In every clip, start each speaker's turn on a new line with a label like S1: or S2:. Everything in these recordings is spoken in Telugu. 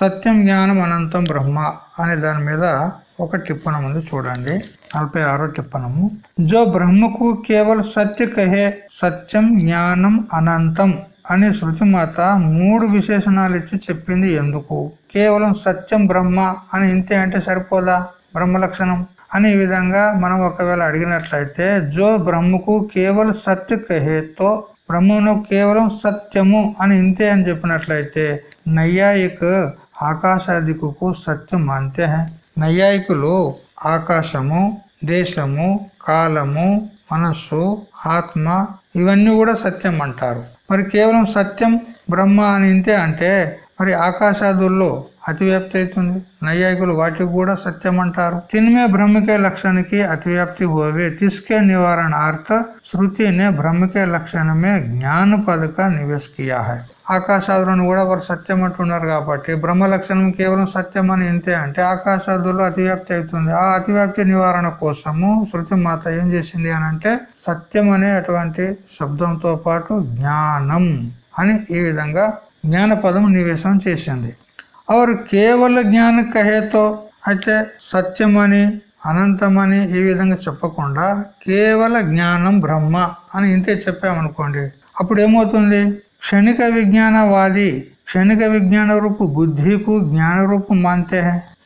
S1: సత్యం జ్ఞానం అనంతం బ్రహ్మ అనే దాని మీద ఒక టిప్పణం ఉంది చూడండి. నలభై ఆరో టిప్పణము. జో బ్రహ్మకు కేవలం సత్య కహే సత్యం జ్ఞానం అనంతం అని శృతిమాత మూడు విశేషణాలు ఇచ్చి చెప్పింది ఎందుకు? కేవలం సత్యం బ్రహ్మ అని ఇంతే అంటే సరిపోదా? బ్రహ్మ లక్షణం అని ఈ విధంగా మనం ఒకవేళ అడిగినట్లయితే జో బ్రహ్మకు కేవలం సత్య కహేతో బ్రహ్మను కేవలం సత్యము అని ఇంతే అని చెప్పినట్లయితే నైయాయిక ఆకాశాదికు సత్యం అంతే నైయాయికులు ఆకాశము దేశము కాలము మనస్సు ఆత్మ ఇవన్నీ కూడా సత్యం అంటారు. మరి కేవలం సత్యం బ్రహ్మ అని ఇంతే అంటే మరి ఆకాశాదుల్లో అతివ్యాప్తి అవుతుంది. నైయాయికులు వాటికి కూడా సత్యం అంటారు తిన్మే బ్రహ్మికే లక్షణకి అతివ్యాప్తి హోవే. తిస్కే నివారణార్థ శృతినే బ్రహ్మకే లక్షణమే జ్ఞాన పదక నివేశ్ కియా హై. ఆకాశాదులను కూడా వారు సత్యం అంటున్నారు కాబట్టి బ్రహ్మ లక్షణం కేవలం సత్యం అని ఇంతే అంటే ఆకాశాదులు అతివ్యాప్తి అవుతుంది. ఆ అతివ్యాప్తి నివారణ కోసము శృతి మాత ఏం చేసింది అని అంటే సత్యం అనే అటువంటి శబ్దంతో పాటు జ్ఞానం అని ఈ విధంగా జ్ఞాన పదం నివేశం చేసింది. और కేవల జ్ఞాన కహేతో అయితే సత్యమని అనంతమని ఈ విధంగా చెప్పకుండా కేవల జ్ఞానం బ్రహ్మ అని ఇంతే చెప్పామనుకోండి అప్పుడు ఏమవుతుంది క్షణిక విజ్ఞానవాది క్షణిక విజ్ఞాన రూపు బుద్ధికు జ్ఞాన రూపు మాంతే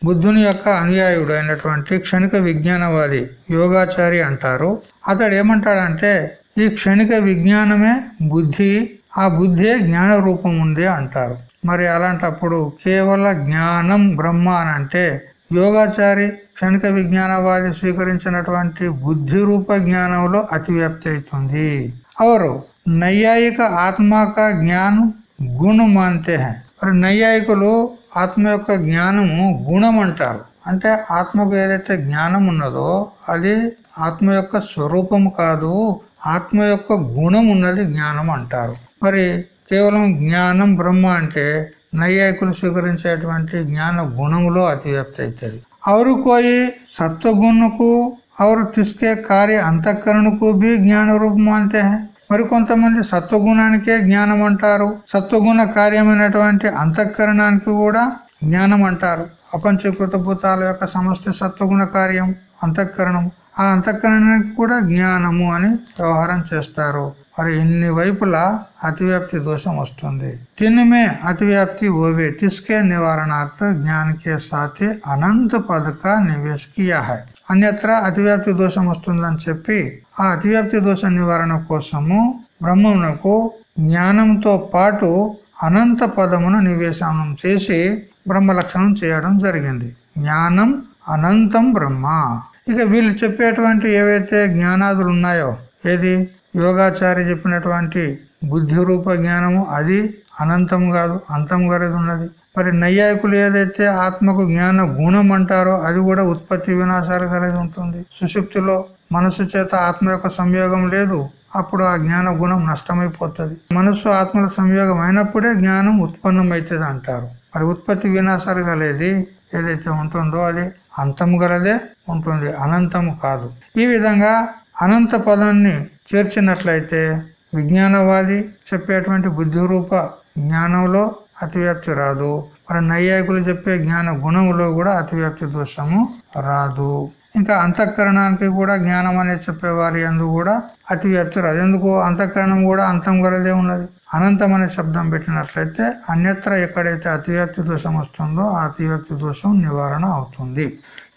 S1: బుద్ధుని యొక్క అనుయాయుడు అయినటువంటి క్షణిక విజ్ఞానవాది యోగాచారి అంటారు అతడు ఏమంటాడంటే ఈ క్షణిక విజ్ఞానమే బుద్ధి ఆ బుద్ధే జ్ఞాన రూపం ఉంది అంటారు। మరి అలాంటప్పుడు కేవల జ్ఞానం బ్రహ్మ అంటే యోగాచారి క్షణిక విజ్ఞానవాది స్వీకరించినటువంటి బుద్ధి రూప జ్ఞానంలో అతివ్యాప్తి అవుతుంది. అవరు నైయాయిక ఆత్మక జ్ఞానం గుణం అంతే మరి నైయాయికులు ఆత్మ యొక్క జ్ఞానము గుణం అంటారు అంటే ఆత్మకు ఏదైతే జ్ఞానం ఉన్నదో అది ఆత్మ యొక్క స్వరూపం కాదు ఆత్మ యొక్క గుణం ఉన్నది జ్ఞానం అంటారు. మరి కేవలం జ్ఞానం బ్రహ్మ అంటే నైయాయికులు స్వీకరించేటువంటి జ్ఞాన గుణములో అతివ్యాప్తి అవుతుంది అవరు కోయి సత్వగుణకు అవరు తీసుకే కార్య అంతఃకరణకు బి జ్ఞాన రూపం అంతే మరి కొంతమంది సత్వగుణానికే జ్ఞానం అంటారు సత్వగుణ కార్యమైనటువంటి అంతఃకరణానికి కూడా జ్ఞానం అంటారు అపంచీకృత భూతాల యొక్క సమస్త సత్వగుణ కార్యం అంతఃకరణం. ఆ అంతఃకరణానికి కూడా జ్ఞానము అని వ్యవహారం చేస్తారు. మరి ఇన్ని వైపులా అతివ్యాప్తి దోషం వస్తుంది. తిన్నమే అతివ్యాప్తి ఓవే తిస్కే నివారణార్థ జ్ఞానకే సాథే అనంత పదక నివేశ్ కియా హై అన్యత్ర అతివ్యాప్తి దోషం వస్తుందని చెప్పి ఆ అతివ్యాప్తి దోష నివారణ కోసము బ్రహ్మమునకు జ్ఞానంతో పాటు అనంత పదమును నివేశనం చేసి బ్రహ్మ లక్షణం చేయడం జరిగింది. జ్ఞానం అనంతం బ్రహ్మ. ఇక వీళ్ళు చెప్పేటువంటి ఏవైతే జ్ఞానాదులు ఉన్నాయో ఏది? యోగాచారి చెప్పినటువంటి బుద్ధి రూప జ్ఞానము అది అనంతం కాదు అంతం కలిగి ఉన్నది. మరి నైయాయికులు ఏదైతే ఆత్మకు జ్ఞాన గుణం అంటారో అది కూడా ఉత్పత్తి వినాశాలు కలిగి ఉంటుంది. సుషుప్తిలో మనసు చేత ఆత్మ యొక్క సంయోగం లేదు అప్పుడు ఆ జ్ఞాన గుణం నష్టమైపోతుంది. మనస్సు ఆత్మల సంయోగం అయినప్పుడే జ్ఞానం ఉత్పన్నం అవుతుంది అంటారు మరి ఉత్పత్తి వినాశాలు కలేది ఏదైతే ఉంటుందో అది అంతము గలదే ఉంటుంది అనంతము కాదు. ఈ విధంగా అనంత పదాన్ని చేర్చినట్లయితే విజ్ఞానవాది చెప్పేటువంటి బుద్ధి రూప జ్ఞానంలో అతివ్యాప్తి రాదు. మరి నైయాయికులు చెప్పే జ్ఞాన గుణములో కూడా అతివ్యాప్తి దోషము రాదు. ఇంకా అంతఃకరణానికి కూడా జ్ఞానం అనేది చెప్పేవారి అందు కూడా అతివ్యాప్తి రాదు ఎందుకు అంతఃకరణం కూడా అంతం గలదే ఉన్నది. అనంతం అనే శబ్దం పెట్టినట్లయితే అన్యత్ర ఎక్కడైతే అతివ్యాప్తి దోషం వస్తుందో ఆ అతివ్యాప్తి దోషం నివారణ అవుతుంది.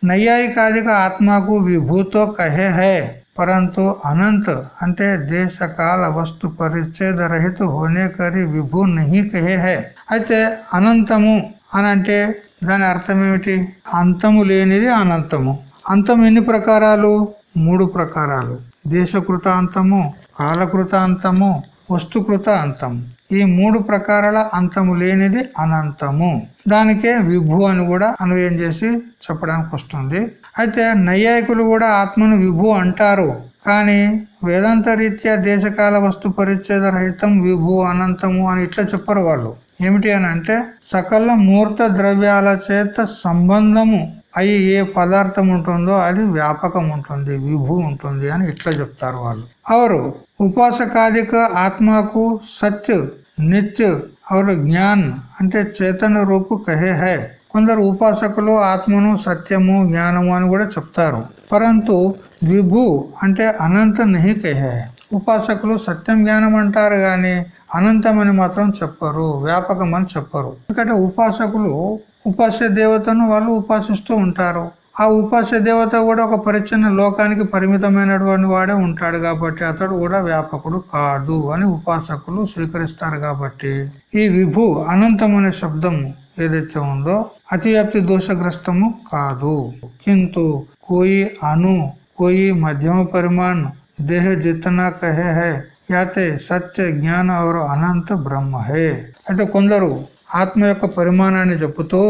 S1: నైయాయికాదిక ఆత్మకు విభూతో కహే హే పరంతు అనంత అంటే దేశ కాల వస్తు పరిచ్ఛేద రహిత హోనే కరి విభూ నహి కహే హే. అయితే అనంతము అని అంటే దాని అర్థం ఏమిటి? అంతము లేనిది అనంతము. అంతం ఎన్ని ప్రకారాలు? మూడు ప్రకారాలు. దేశకృత అంతము కాలకృత అంతము వస్తుకృత అంతము ఈ మూడు ప్రకారాల అంతము లేనిది అనంతము. దానికే విభు అని కూడా అన్వయం చేసి చెప్పడానికి వస్తుంది. అయితే నైయాయికులు కూడా ఆత్మను విభు అంటారు. కానీ వేదాంత రీత్యా దేశకాల వస్తు పరిచ్ఛేద రహితం విభు అనంతము అని ఇట్లా చెప్పరు వాళ్ళు. ఏమిటి అని అంటే సకల మూర్త ద్రవ్యాల చేత సంబంధము అవి ఏ పదార్థం ఉంటుందో అది వ్యాపకం ఉంటుంది విభు ఉంటుంది అని ఇట్లా చెప్తారు వాళ్ళు. అవరు ఉపాసకాదిక ఆత్మకు సత్య నిత్య అవరు జ్ఞాన్ అంటే చేతన రూపు కహే హై. కొందరు ఉపాసకులు ఆత్మను సత్యము జ్ఞానము అని కూడా చెప్తారు. పరంతు విభు అంటే అనంత నహి కహే ఉపాసకులు సత్యం జ్ఞానం అంటారు గాని అనంతమని మాత్రం చెప్పరు వ్యాపకం అని చెప్పరు. ఎందుకంటే ఉపాసకులు ఉపాస్య దేవతను వాళ్ళు ఉపాసిస్తూ ఉంటారు. ఆ ఉపాస్య దేవత కూడా ఒక పరిచ్ఛిన్న లోకానికి పరిమితమైనటువంటి వాడే ఉంటాడు కాబట్టి అతడు కూడా వ్యాపకుడు కాదు అని ఉపాసకులు స్వీకరిస్తారు కాబట్టి. ఈ విభు అనే శబ్దం ఏదైతే ఉందో అతివ్యాప్తి దోషగ్రస్తము కాదు. కింటు కోయి అను కోయి మధ్యమ పరిమాణ్ దేహ జితనా కహే హై యాతే సత్య జ్ఞాన और అనంత బ్రహ్మ హే అయితే కొందరు ఆత్మ యొక్క పరిమాణాన్ని చెప్పుతూ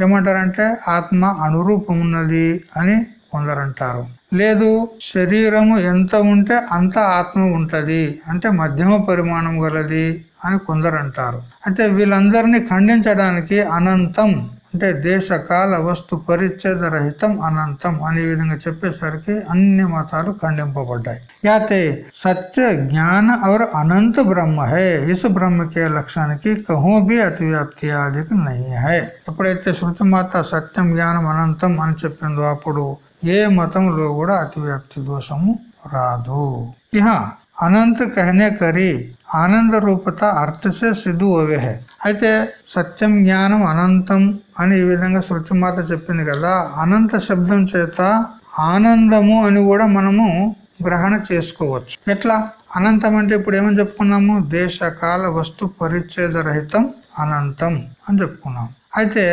S1: ఏమంటారంటే ఆత్మ అనురూపమున్నది అని కొందరు అంటారు లేదు శరీరము ఎంత ఉంటే అంత ఆత్మ ఉంటది అంటే మధ్యమ పరిమాణం గలది అని కొందరు అంటారు అయితే వీళ్ళందరినీ ఖండించడానికి అనంతం అంటే దేశకాల వస్తు పరిచ్ఛేద రహితం అనంతం అనే విధంగా చెప్పేసరికి అన్ని మతాలు ఖండింపబడ్డాయి. యాతే సత్య జ్ఞాన और అనంత బ్రహ్మ హే ఇస్ బ్రహ్మకే లక్షణానికి కహూ భీ అతివ్యాప్తి ఆదికి నహి హై. ఎప్పుడైతే శృతి మాత సత్యం జ్ఞానం అనంతం అని చెప్పిందో అప్పుడు ఏ మతంలో కూడా అతివ్యాప్తి దోషము రాదు. ఇహ అనంత కహనే కరి ఆనంద రూపత అర్థసే సిద్ధు అవే హే అయితే సత్యం జ్ఞానం అనంతం అని ఈ విధంగా శృతి మాత చెప్పింది కదా అనంత శబ్దం చేత ఆనందము అని కూడా మనము గ్రహణ చేసుకోవచ్చు. ఎట్లా? అనంతం అంటే ఇప్పుడు ఏమని చెప్పుకున్నాము? దేశ కాల వస్తు పరిచ్ఛేద రహితం అనంతం అని చెప్పుకున్నాం. అయితే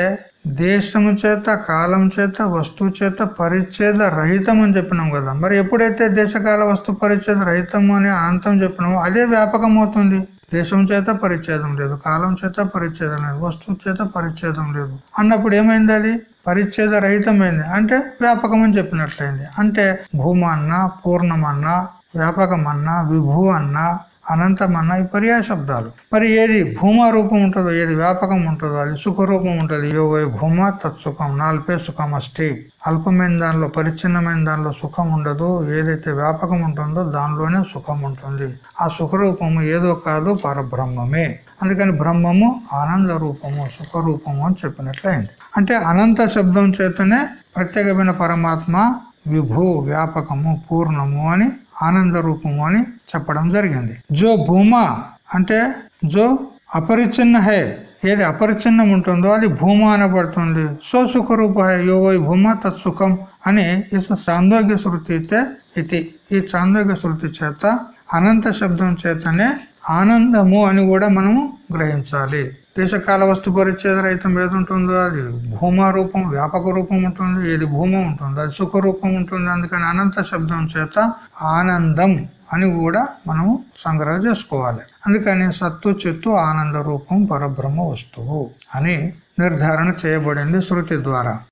S1: దేశము చేత కాలం చేత వస్తువు చేత పరిచ్ఛేద రహితం అని చెప్పినాం కదా. మరి ఎప్పుడైతే దేశకాల వస్తు పరిచ్ఛేద రహితం అని అనంతం చెప్పినామో అదే వ్యాపకం అవుతుంది. దేశం చేత పరిచ్ఛేదం లేదు కాలం చేత పరిచ్ఛేదం లేదు వస్తువు చేత పరిచ్ఛేదం లేదు. అన్నప్పుడు ఏమైంది అది? పరిచ్ఛేద రహితమైంది. అంటే వ్యాపకం అని చెప్పినట్లయింది. అంటే భూమన్నా పూర్ణమన్నా వ్యాపకమన్నా విభూ అన్నా అనంతమన్న ఈ పర్యాయ శబ్దాలు. మరి ఏది భూమ రూపం ఉంటుందో ఏది వ్యాపకం ఉంటుందో అది సుఖ రూపం ఉంటుంది. యోగ భూమ తత్సుఖం నాల్పే సుఖం అష్టి అల్పమైన దానిలో పరిచ్ఛిన్నమైన దానిలో సుఖం ఉండదు. ఏదైతే వ్యాపకం ఉంటుందో దానిలోనే సుఖం ఉంటుంది. ఆ సుఖ రూపము ఏదో కాదు పరబ్రహ్మమే. అందుకని బ్రహ్మము ఆనంద రూపము సుఖ రూపము అని చెప్పినట్లయింది. అంటే అనంత శబ్దం చేతనే ప్రత్యేకమైన పరమాత్మ విభూ వ్యాపకము పూర్ణము అని ఆనంద రూపము అని చెప్పడం జరిగింది. జో భూమా అంటే జో అపరిచ్ఛిన్న హే. ఏది అపరిచ్ఛిన్నం ఉంటుందో అది భూమ అనబడుతుంది. సో సుఖ రూప హై యో వై భూమ తత్సుఖం అని ఈ చాందోగ్య శృతి ఇది. ఈ చాందోగ్య శృతి చేత అనంత శబ్దం చేతనే ఆనందము అని కూడా మనము గ్రహించాలి. దేశకాల వస్తు పరిచ్ఛేద రహితం ఏది ఉంటుందో అది భూమారూపం వ్యాపక రూపం ఉంటుంది ఏది భూమ ఉంటుంది అది సుఖ రూపం ఉంటుంది అందుకని అనంత శబ్దం చేత ఆనందం అని కూడా మనము సంగ్రహం చేసుకోవాలి. అందుకని సత్తు చిత్తు ఆనంద రూపం పరబ్రహ్మ వస్తువు అని నిర్ధారణ చేయబడింది శృతి ద్వారా.